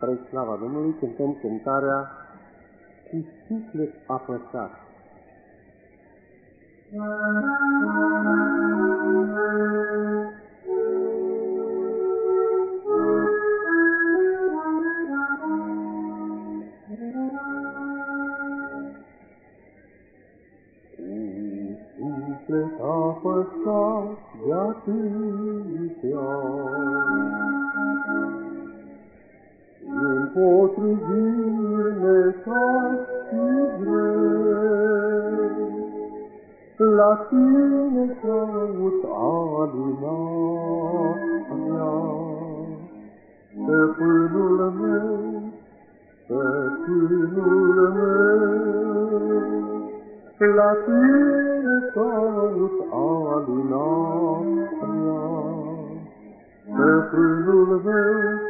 Spre slava Domnului cântăm cântarea Cu suflet apăsat. Cu suflet apăsat de atâtea împotriviri nesați grei. La tine caut alinarea, stăpânul meu, stăpânul meu. La tine caut alinarea, stăpânul meu,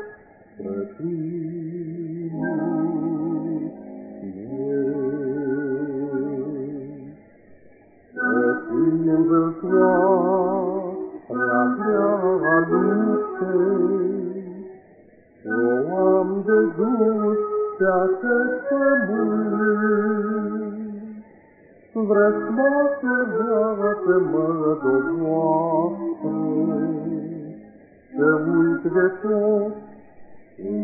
Să uit de tot Singur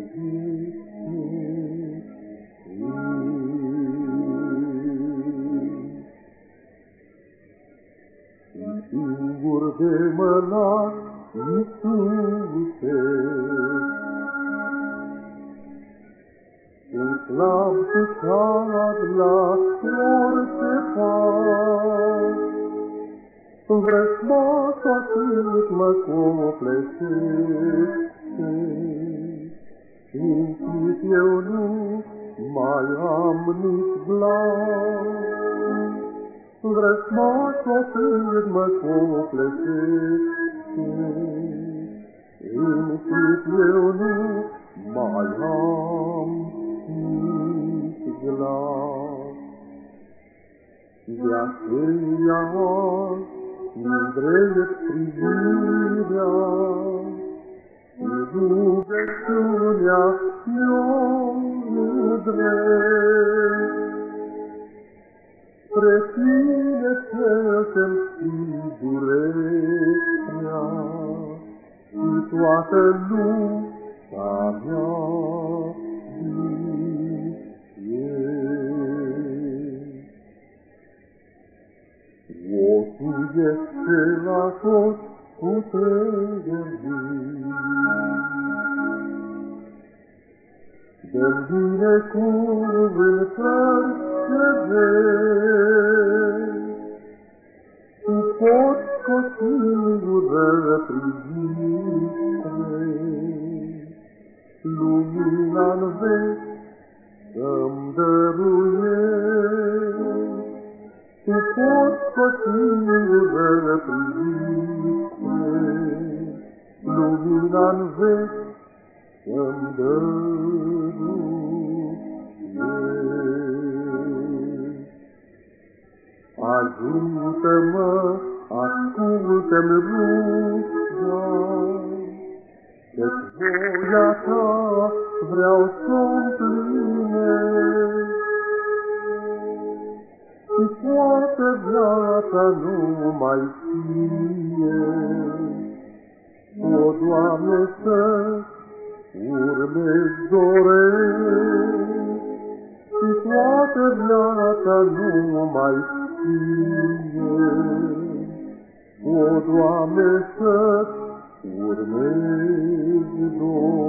de mâna Iisuse, În slav pe țarat la orice pas, Vrăsma s-a mă compleșește, Simțit eu nu mai am nici glas, Vrăsmat atât mă copleșește, Simțit eu nu mai am nici glas. De aceea îndrept privirea, rugăciunea nu drept. Spre tine cel durerea și toată lupta mea O tu ești la toți tot puternic, Dă-mi binecuvântări ce vei, Tu poți cu singură privire, Lumina-n veci să-mi dăruiești, Tu poți cu singură privire, Lumina-n veci să-mi dăruiești. Ajută-mă, ascultă-mi ruga, Căci voia ta vreau să-o împlinesc, Și toată viața nu mai fie. O, Doamne, să urmezi doresc, Și toată viața numai tine. O, Doamne, să urmezi doresc,